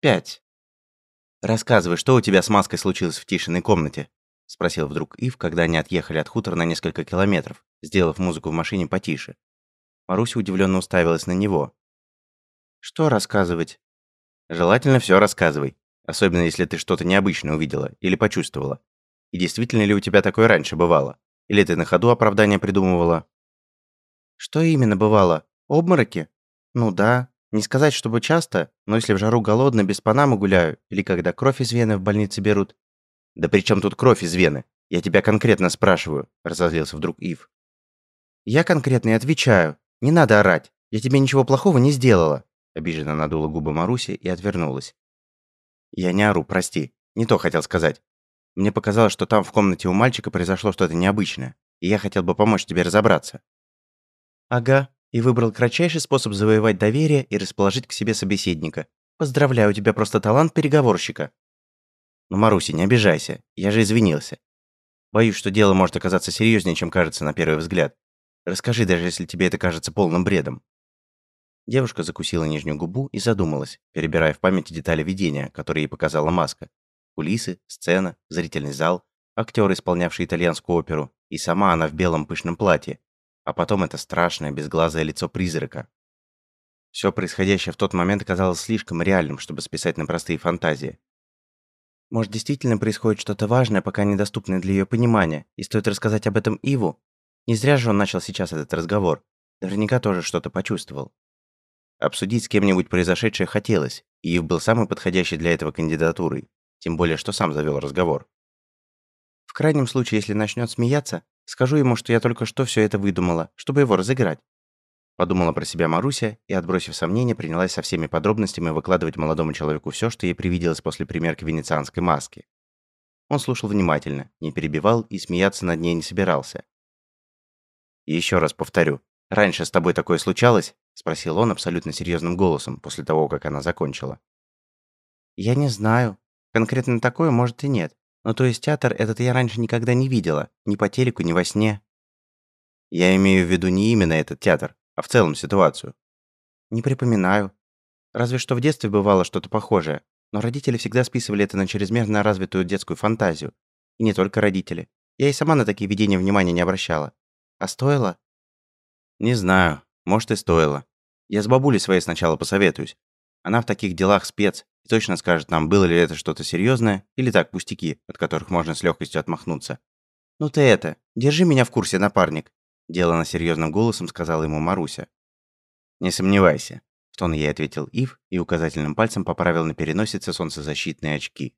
Пять. Рассказывай, что у тебя с маской случилось в Тишиной комнате? Спросил вдруг Ив, когда они отъехали от хутора на несколько километров, сделав музыку в машине потише. Маруся удивленно уставилась на него. Что рассказывать? Желательно все рассказывай. Особенно, если ты что-то необычное увидела или почувствовала. И действительно ли у тебя такое раньше бывало? Или ты на ходу оправдания придумывала? Что именно бывало? Обмороки? Ну да. Не сказать, чтобы часто, но если в жару голодно, без панамы гуляю, или когда кровь из вены в больнице берут. Да при чем тут кровь из вены? Я тебя конкретно спрашиваю, разозлился вдруг Ив. Я конкретно и отвечаю. Не надо орать. Я тебе ничего плохого не сделала. Обиженно надула губы Маруси и отвернулась. Я не ору, прости. Не то хотел сказать. Мне показалось, что там в комнате у мальчика произошло что-то необычное, и я хотел бы помочь тебе разобраться. Ага, и выбрал кратчайший способ завоевать доверие и расположить к себе собеседника. Поздравляю, у тебя просто талант переговорщика. Ну, Маруся, не обижайся, я же извинился. Боюсь, что дело может оказаться серьезнее, чем кажется на первый взгляд. Расскажи, даже если тебе это кажется полным бредом. Девушка закусила нижнюю губу и задумалась, перебирая в памяти детали видения, которые ей показала маска. Кулисы, сцена, зрительный зал, актеры, исполнявшие итальянскую оперу, и сама она в белом пышном платье. А потом это страшное безглазое лицо призрака. Все происходящее в тот момент казалось слишком реальным, чтобы списать на простые фантазии. Может, действительно происходит что-то важное, пока недоступное для ее понимания, и стоит рассказать об этом Иву? Не зря же он начал сейчас этот разговор. Наверняка тоже что-то почувствовал. Обсудить с кем-нибудь произошедшее хотелось, и Ив был самой подходящей для этого кандидатурой, тем более, что сам завел разговор. В крайнем случае, если начнет смеяться, скажу ему, что я только что все это выдумала, чтобы его разыграть. Подумала про себя Маруся и, отбросив сомнения, принялась со всеми подробностями выкладывать молодому человеку все, что ей привиделось после примерки венецианской маски. Он слушал внимательно, не перебивал и смеяться над ней не собирался. «И еще раз повторю, раньше с тобой такое случалось?» – спросил он абсолютно серьезным голосом после того, как она закончила. «Я не знаю. Конкретно такое, может, и нет. Но то есть театр этот я раньше никогда не видела. Ни по телеку, ни во сне». «Я имею в виду не именно этот театр, а в целом ситуацию». «Не припоминаю. Разве что в детстве бывало что-то похожее. Но родители всегда списывали это на чрезмерно развитую детскую фантазию. И не только родители. Я и сама на такие видения внимания не обращала. А стоило?» «Не знаю. Может, и стоило. Я с бабулей своей сначала посоветуюсь. Она в таких делах спец и точно скажет нам, было ли это что-то серьезное или так пустяки, от которых можно с легкостью отмахнуться. «Ну ты это, держи меня в курсе, напарник», – делано серьезным голосом сказала ему Маруся. «Не сомневайся», – в тон ей ответил Ив и указательным пальцем поправил на переносице солнцезащитные очки.